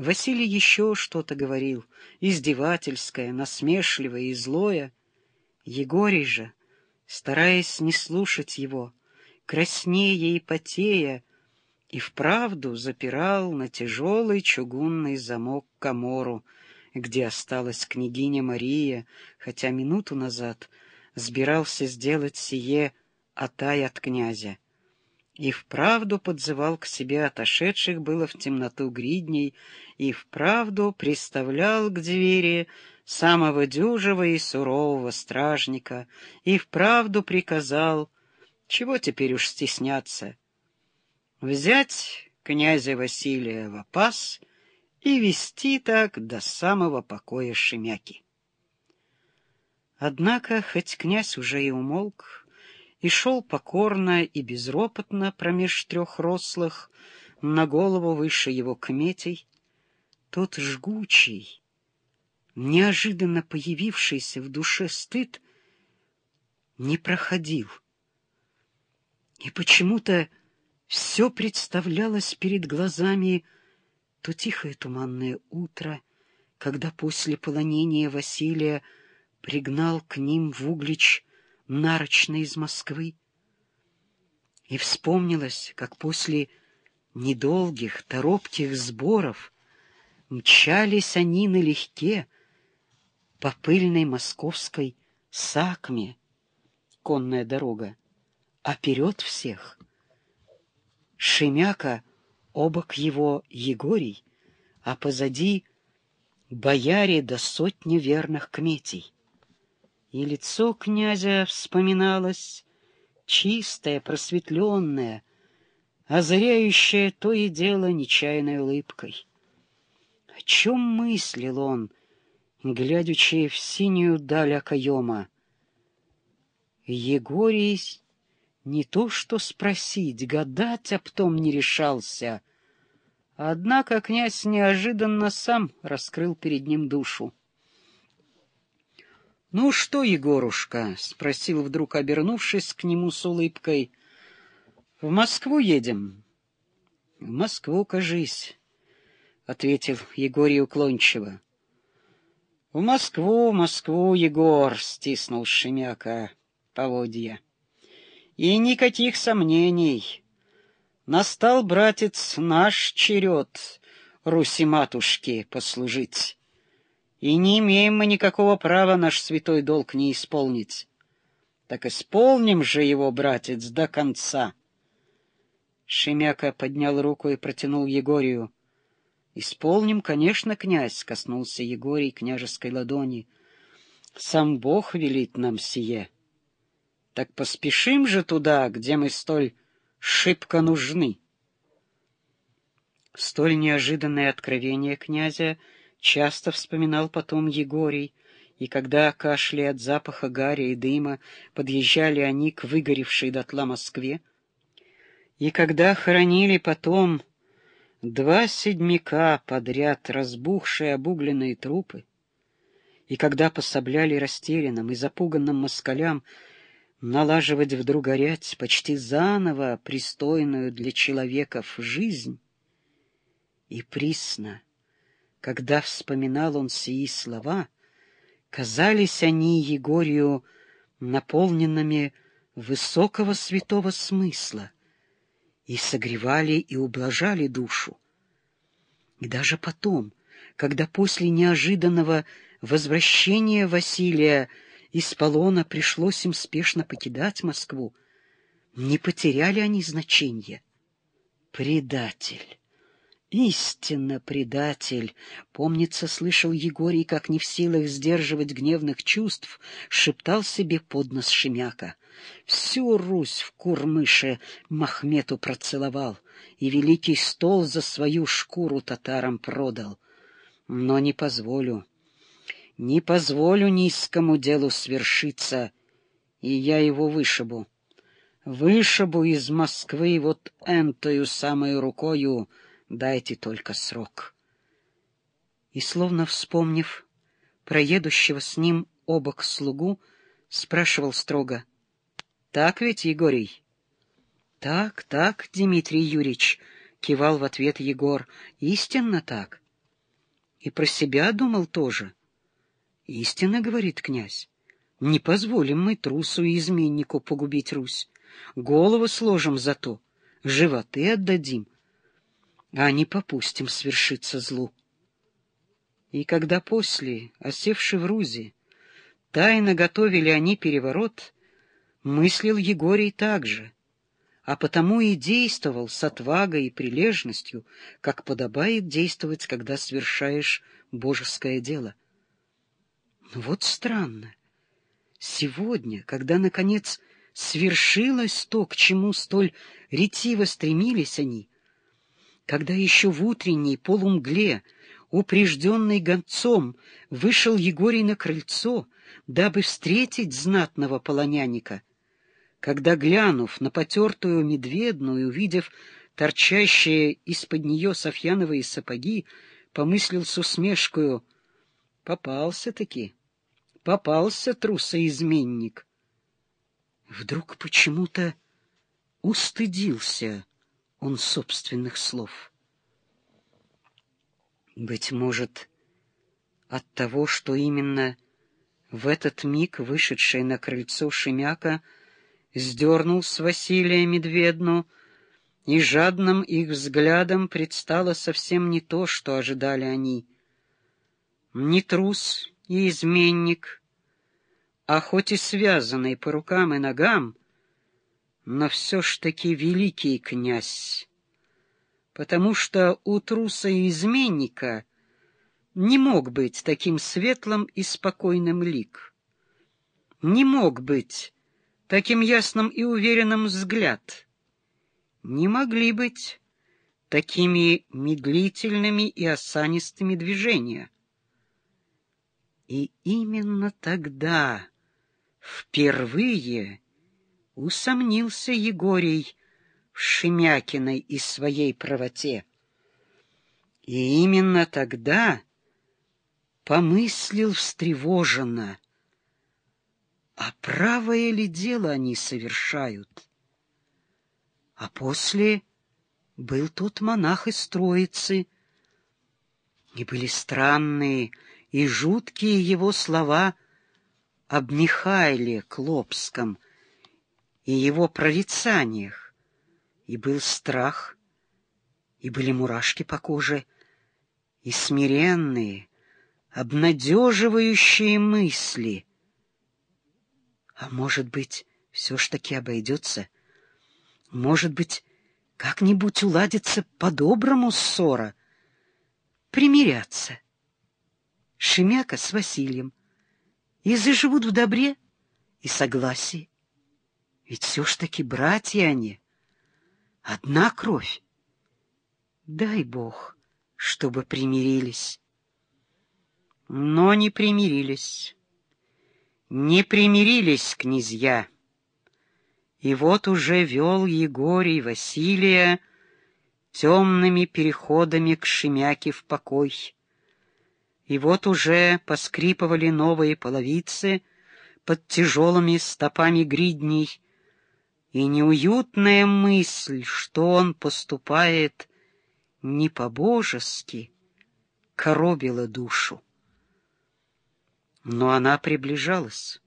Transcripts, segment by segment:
Василий еще что-то говорил, издевательское, насмешливое и злое. Егорий же, стараясь не слушать его, краснея и потея, и вправду запирал на тяжелый чугунный замок комору, где осталась княгиня Мария, хотя минуту назад сбирался сделать сие отай от князя и вправду подзывал к себе отошедших было в темноту гридней, и вправду приставлял к двери самого дюжего и сурового стражника, и вправду приказал, чего теперь уж стесняться, взять князя Василия в опас и вести так до самого покоя Шемяки. Однако, хоть князь уже и умолк, и шел покорно и безропотно промеж трех рослых, на голову выше его кметей, тот жгучий, неожиданно появившийся в душе стыд, не проходил. И почему-то все представлялось перед глазами то тихое туманное утро, когда после полонения Василия пригнал к ним в Углич нарочно из Москвы. И вспомнилось, как после недолгих, торопких сборов мчались они налегке по пыльной московской Сакме, конная дорога, а вперед всех Шемяка, обок его Егорий, а позади бояре до сотни верных кметей и лицо князя вспоминалось, чистое, просветленное, озаряющее то и дело нечаянной улыбкой. О чем мыслил он, глядячи в синюю даль окоема? Егорий не то что спросить, гадать об том не решался, однако князь неожиданно сам раскрыл перед ним душу. — Ну что, Егорушка? — спросил вдруг, обернувшись к нему с улыбкой. — В Москву едем? — В Москву, кажись, — ответил Егорий уклончиво. — В Москву, Москву, Егор, — стиснул Шемяка поводья. — И никаких сомнений. Настал, братец, наш черед Руси-матушке послужить и не имеем мы никакого права наш святой долг не исполнить. Так исполним же его, братец, до конца. Шемяка поднял руку и протянул Егорию. — Исполним, конечно, князь, — коснулся Егорий княжеской ладони. — Сам Бог велит нам сие. Так поспешим же туда, где мы столь шибко нужны. Столь неожиданное откровение князя — часто вспоминал потом Егорий, и когда, кашляя от запаха гаря и дыма, подъезжали они к выгоревшей дотла Москве, и когда хоронили потом два седьмика подряд разбухшие обугленные трупы, и когда пособляли растерянным и запуганным москалям налаживать вдруг горять почти заново пристойную для человеков жизнь, и присно — когда вспоминал он сии слова, казались они Егорию наполненными высокого святого смысла и согревали и ублажали душу. И даже потом, когда после неожиданного возвращения Василия из полона пришлось им спешно покидать Москву, не потеряли они значения. Предатель! Истинно предатель! Помнится, слышал Егорий, как не в силах сдерживать гневных чувств, шептал себе под нос Шемяка. Всю Русь в Курмыше Махмету процеловал, и великий стол за свою шкуру татарам продал. Но не позволю, не позволю низкому делу свершиться, и я его вышибу. Вышибу из Москвы вот энтою самой рукою, Дайте только срок. И, словно вспомнив про едущего с ним обок слугу, спрашивал строго. — Так ведь, Егорий? — Так, так, Дмитрий Юрьевич, — кивал в ответ Егор. — Истинно так. И про себя думал тоже. Истинно, говорит князь, не позволим мы трусу и изменнику погубить Русь. Голову сложим за то, животы отдадим, а не попустим свершиться злу. И когда после, осевши в Рузе, тайно готовили они переворот, мыслил Егорий так же, а потому и действовал с отвагой и прилежностью, как подобает действовать, когда совершаешь божеское дело. Но вот странно. Сегодня, когда, наконец, свершилось то, к чему столь ретиво стремились они, когда еще в утренней полумгле, упрежденный гонцом, вышел Егорий на крыльцо, дабы встретить знатного полоняника, когда, глянув на потертую медведную, увидев торчащие из-под нее софьяновые сапоги, помыслил с усмешкою «Попался-таки, попался трусоизменник». Вдруг почему-то устыдился он собственных слов. Быть может, от того, что именно в этот миг вышедший на крыльцо Шемяка сдернул с Василия Медведну, и жадным их взглядом предстало совсем не то, что ожидали они. Не трус и изменник, а хоть и связанный по рукам и ногам, но все ж таки великий князь, потому что у труса и изменника не мог быть таким светлым и спокойным лик, не мог быть таким ясным и уверенным взгляд, не могли быть такими медлительными и осанистыми движения. И именно тогда, впервые, усомнился Егорий в Шемякиной и своей правоте. И именно тогда помыслил встревоженно, а правое ли дело они совершают? А после был тот монах из Троицы, и были странные и жуткие его слова об Михаиле Клопском — и его прорицаниях, и был страх, и были мурашки по коже, и смиренные, обнадеживающие мысли. А может быть, все ж таки обойдется? Может быть, как-нибудь уладится по-доброму ссора? Примиряться. Шемяка с Василием. И заживут в добре и согласии. Ведь все ж таки братья они, одна кровь. Дай Бог, чтобы примирились. Но не примирились. Не примирились князья. И вот уже вел Егорий Василия темными переходами к Шемяке в покой. И вот уже поскрипывали новые половицы под тяжелыми стопами гридней, и неуютная мысль, что он поступает не по-божески, коробила душу. Но она приближалась.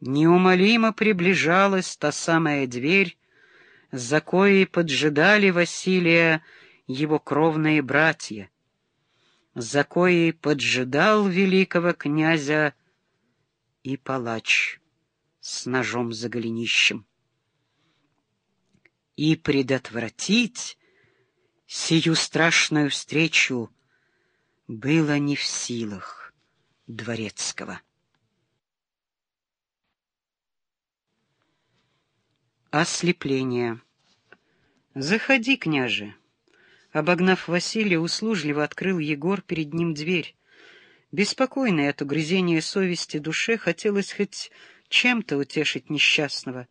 Неумолимо приближалась та самая дверь, за коей поджидали Василия его кровные братья, за коей поджидал великого князя и палач с ножом за голенищем и предотвратить сию страшную встречу было не в силах Дворецкого. Ослепление. «Заходи, княже!» Обогнав Василия, услужливо открыл Егор перед ним дверь. Беспокойной от угрызения совести душе хотелось хоть чем-то утешить несчастного.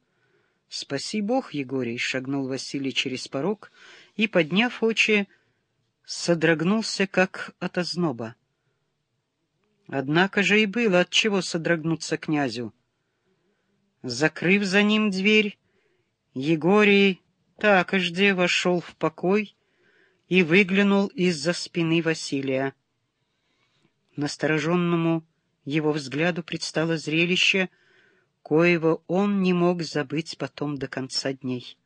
«Спаси Бог, Егорий!» — шагнул Василий через порог и, подняв очи, содрогнулся, как от озноба. Однако же и было от чего содрогнуться князю. Закрыв за ним дверь, Егорий так такожде вошел в покой и выглянул из-за спины Василия. настороженному его взгляду предстало зрелище, коего он не мог забыть потом до конца дней.